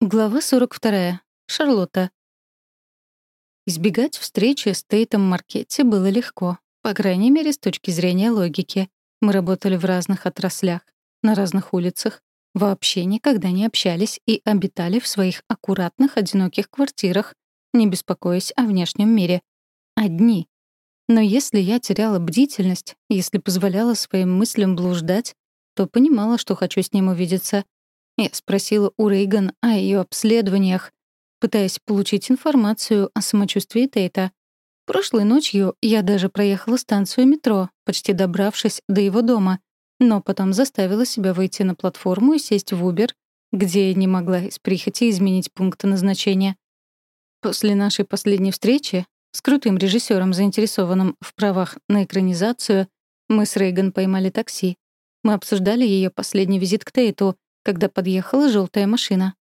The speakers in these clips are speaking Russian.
Глава 42. Шарлотта. Избегать встречи с Тейтом Маркетти было легко, по крайней мере, с точки зрения логики. Мы работали в разных отраслях, на разных улицах, вообще никогда не общались и обитали в своих аккуратных, одиноких квартирах, не беспокоясь о внешнем мире. Одни. Но если я теряла бдительность, если позволяла своим мыслям блуждать, то понимала, что хочу с ним увидеться — я спросила у Рейган о ее обследованиях, пытаясь получить информацию о самочувствии Тейта. Прошлой ночью я даже проехала станцию метро, почти добравшись до его дома, но потом заставила себя выйти на платформу и сесть в Uber, где я не могла из прихоти изменить пункты назначения. После нашей последней встречи с крутым режиссером, заинтересованным в правах на экранизацию, мы с Рейган поймали такси. Мы обсуждали ее последний визит к Тейту — когда подъехала желтая машина.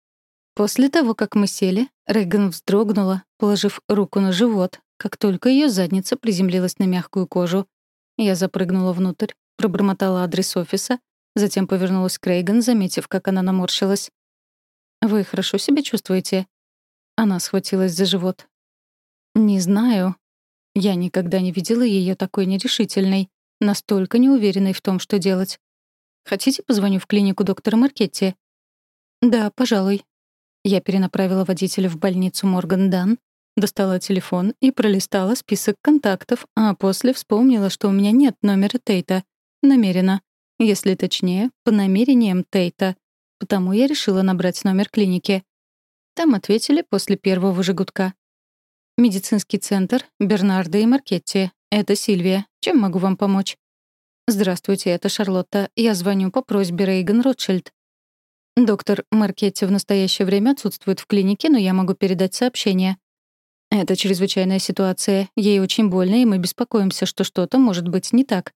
После того, как мы сели, Рейган вздрогнула, положив руку на живот, как только ее задница приземлилась на мягкую кожу. Я запрыгнула внутрь, пробормотала адрес офиса, затем повернулась к Рейган, заметив, как она наморщилась. «Вы хорошо себя чувствуете?» Она схватилась за живот. «Не знаю. Я никогда не видела ее такой нерешительной, настолько неуверенной в том, что делать. Хотите, позвоню в клинику доктора Маркетти?» «Да, пожалуй». Я перенаправила водителя в больницу Морган Дан, достала телефон и пролистала список контактов, а после вспомнила, что у меня нет номера Тейта. Намеренно. Если точнее, по намерениям Тейта. Потому я решила набрать номер клиники. Там ответили после первого же «Медицинский центр Бернарда и Маркетти. Это Сильвия. Чем могу вам помочь?» «Здравствуйте, это Шарлотта. Я звоню по просьбе Рейган Ротшильд». «Доктор Маркетти в настоящее время отсутствует в клинике, но я могу передать сообщение». «Это чрезвычайная ситуация. Ей очень больно, и мы беспокоимся, что что-то может быть не так».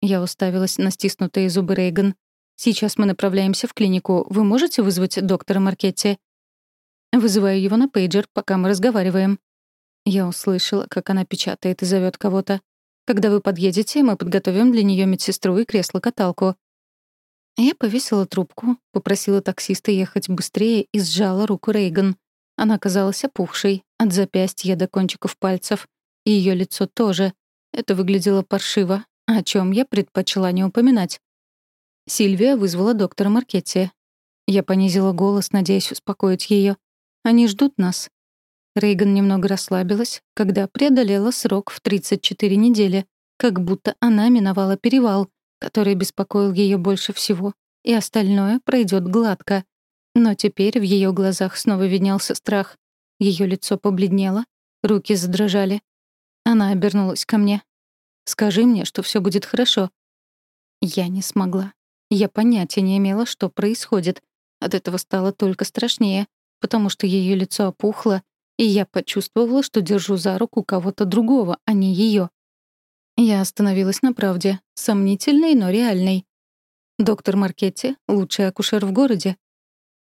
Я уставилась на стиснутые зубы Рейган. «Сейчас мы направляемся в клинику. Вы можете вызвать доктора Маркетти?» Вызываю его на пейджер, пока мы разговариваем. Я услышала, как она печатает и зовет кого-то. Когда вы подъедете, мы подготовим для нее медсестру и кресло-каталку». Я повесила трубку, попросила таксиста ехать быстрее и сжала руку Рейган. Она казалась опухшей, от запястья до кончиков пальцев. И ее лицо тоже. Это выглядело паршиво, о чем я предпочла не упоминать. Сильвия вызвала доктора Маркетти. Я понизила голос, надеясь успокоить ее. «Они ждут нас. Рейган немного расслабилась, когда преодолела срок в 34 недели, как будто она миновала перевал, который беспокоил ее больше всего, и остальное пройдет гладко. Но теперь в ее глазах снова виднелся страх. Ее лицо побледнело, руки задрожали. Она обернулась ко мне. «Скажи мне, что все будет хорошо». Я не смогла. Я понятия не имела, что происходит. От этого стало только страшнее, потому что ее лицо опухло, и я почувствовала, что держу за руку кого-то другого, а не ее. Я остановилась на правде, сомнительной, но реальной. «Доктор Маркетти — лучший акушер в городе».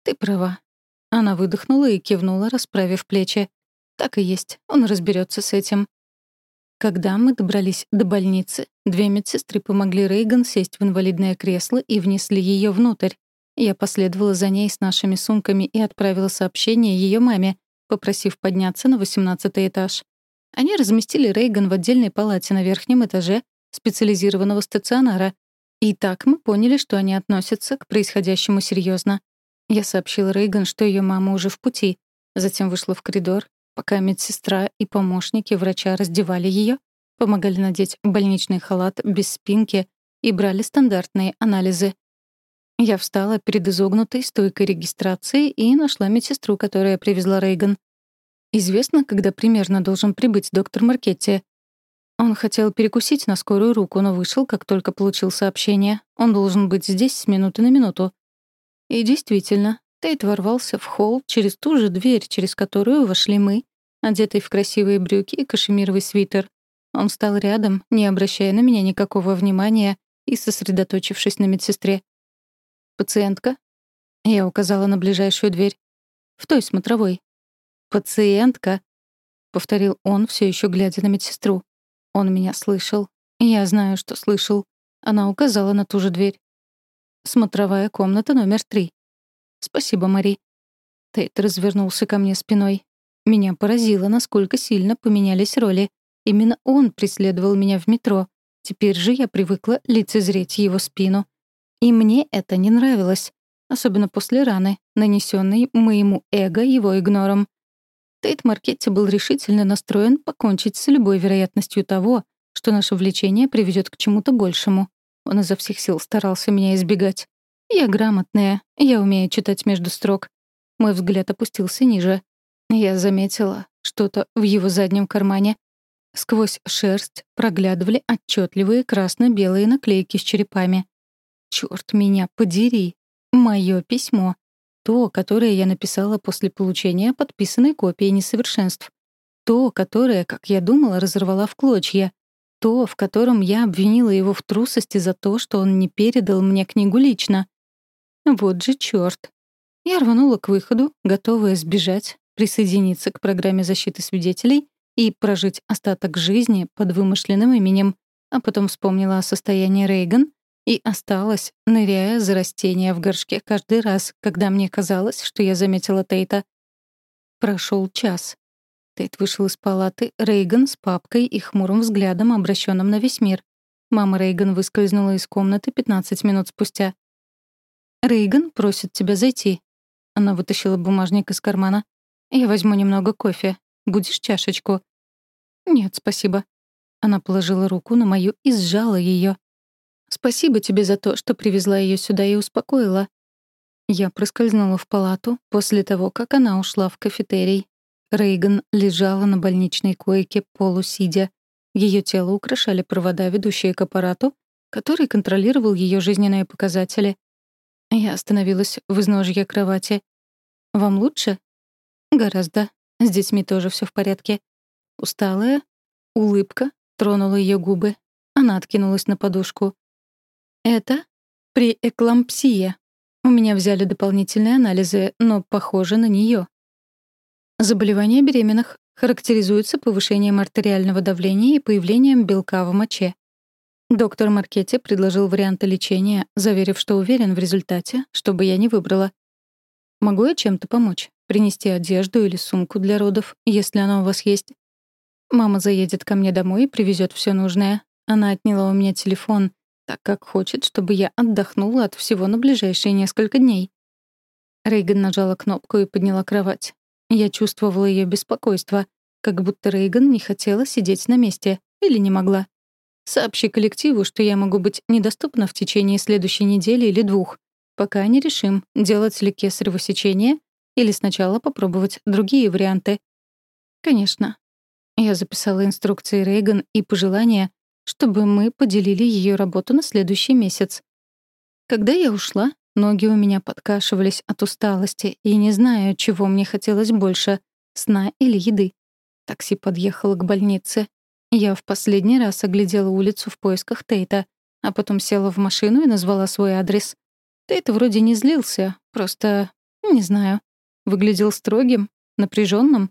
«Ты права». Она выдохнула и кивнула, расправив плечи. «Так и есть, он разберется с этим». Когда мы добрались до больницы, две медсестры помогли Рейган сесть в инвалидное кресло и внесли ее внутрь. Я последовала за ней с нашими сумками и отправила сообщение ее маме, попросив подняться на 18 этаж. Они разместили Рейган в отдельной палате на верхнем этаже специализированного стационара. И так мы поняли, что они относятся к происходящему серьезно. Я сообщила Рейган, что ее мама уже в пути, затем вышла в коридор, пока медсестра и помощники врача раздевали ее, помогали надеть больничный халат без спинки и брали стандартные анализы. Я встала перед изогнутой стойкой регистрации и нашла медсестру, которая привезла Рейган. Известно, когда примерно должен прибыть доктор Маркетти. Он хотел перекусить на скорую руку, но вышел, как только получил сообщение. Он должен быть здесь с минуты на минуту. И действительно, Тейт ворвался в холл через ту же дверь, через которую вошли мы, одетый в красивые брюки и кашемировый свитер. Он встал рядом, не обращая на меня никакого внимания и сосредоточившись на медсестре. «Пациентка?» Я указала на ближайшую дверь. «В той смотровой». «Пациентка?» — повторил он, все еще глядя на медсестру. Он меня слышал. Я знаю, что слышал. Она указала на ту же дверь. «Смотровая комната номер три». «Спасибо, Мари». Тейт развернулся ко мне спиной. Меня поразило, насколько сильно поменялись роли. Именно он преследовал меня в метро. Теперь же я привыкла лицезреть его спину. И мне это не нравилось. Особенно после раны, нанесенной моему эго его игнором. Тейт Маркетти был решительно настроен покончить с любой вероятностью того, что наше влечение приведет к чему-то большему. Он изо всех сил старался меня избегать. Я грамотная, я умею читать между строк. Мой взгляд опустился ниже. Я заметила что-то в его заднем кармане. Сквозь шерсть проглядывали отчетливые красно-белые наклейки с черепами. Черт меня подери! Мое письмо. То, которое я написала после получения подписанной копии несовершенств. То, которое, как я думала, разорвала в клочья. То, в котором я обвинила его в трусости за то, что он не передал мне книгу лично. Вот же чёрт. Я рванула к выходу, готовая сбежать, присоединиться к программе защиты свидетелей и прожить остаток жизни под вымышленным именем, а потом вспомнила о состоянии Рейган и осталась, ныряя за растения в горшке каждый раз, когда мне казалось, что я заметила Тейта. Прошел час. Тейт вышел из палаты, Рейган с папкой и хмурым взглядом, обращенным на весь мир. Мама Рейган выскользнула из комнаты 15 минут спустя. «Рейган просит тебя зайти». Она вытащила бумажник из кармана. «Я возьму немного кофе. Будешь чашечку?» «Нет, спасибо». Она положила руку на мою и сжала ее. «Спасибо тебе за то, что привезла ее сюда и успокоила». Я проскользнула в палату после того, как она ушла в кафетерий. Рейган лежала на больничной койке, полусидя. Ее тело украшали провода, ведущие к аппарату, который контролировал ее жизненные показатели. Я остановилась в изножье кровати. «Вам лучше?» «Гораздо. С детьми тоже все в порядке». Усталая. Улыбка тронула ее губы. Она откинулась на подушку. «Это преэклампсия. У меня взяли дополнительные анализы, но похоже на нее. Заболевание беременных характеризуется повышением артериального давления и появлением белка в моче. Доктор Маркетти предложил варианты лечения, заверив, что уверен в результате, что бы я ни выбрала. Могу я чем-то помочь? Принести одежду или сумку для родов, если она у вас есть? Мама заедет ко мне домой и привезет все нужное. Она отняла у меня телефон, так как хочет, чтобы я отдохнула от всего на ближайшие несколько дней. Рейган нажала кнопку и подняла кровать. Я чувствовала ее беспокойство, как будто Рейган не хотела сидеть на месте или не могла. Сообщи коллективу, что я могу быть недоступна в течение следующей недели или двух, пока не решим, делать ли кесарево сечение или сначала попробовать другие варианты. Конечно. Я записала инструкции Рейган и пожелания, чтобы мы поделили ее работу на следующий месяц. Когда я ушла, ноги у меня подкашивались от усталости, и не знаю, чего мне хотелось больше — сна или еды. Такси подъехало к больнице. Я в последний раз оглядела улицу в поисках Тейта, а потом села в машину и назвала свой адрес. Тейт вроде не злился, просто, не знаю, выглядел строгим, напряженным.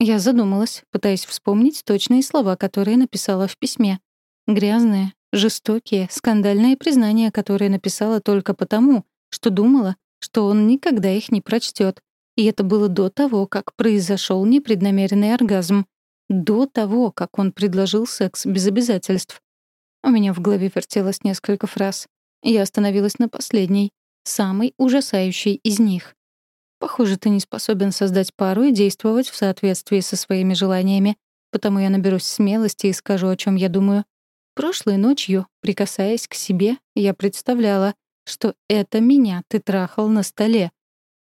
Я задумалась, пытаясь вспомнить точные слова, которые написала в письме. Грязные, жестокие, скандальные признания, которые написала только потому, что думала, что он никогда их не прочтет. И это было до того, как произошел непреднамеренный оргазм до того, как он предложил секс без обязательств. У меня в голове вертелось несколько фраз. Я остановилась на последней, самой ужасающей из них. Похоже, ты не способен создать пару и действовать в соответствии со своими желаниями, потому я наберусь смелости и скажу, о чем я думаю. Прошлой ночью, прикасаясь к себе, я представляла, что это меня ты трахал на столе,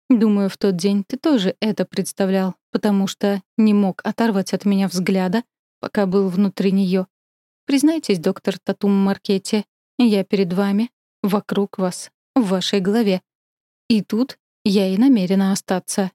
Думаю, в тот день ты тоже это представлял, потому что не мог оторвать от меня взгляда, пока был внутри нее. Признайтесь, доктор Татум Маркетти, я перед вами, вокруг вас, в вашей голове. И тут я и намерена остаться.